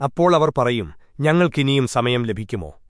അപ്പോൾ അവർ പറയും ഞങ്ങൾക്കിനിയും സമയം ലഭിക്കുമോ?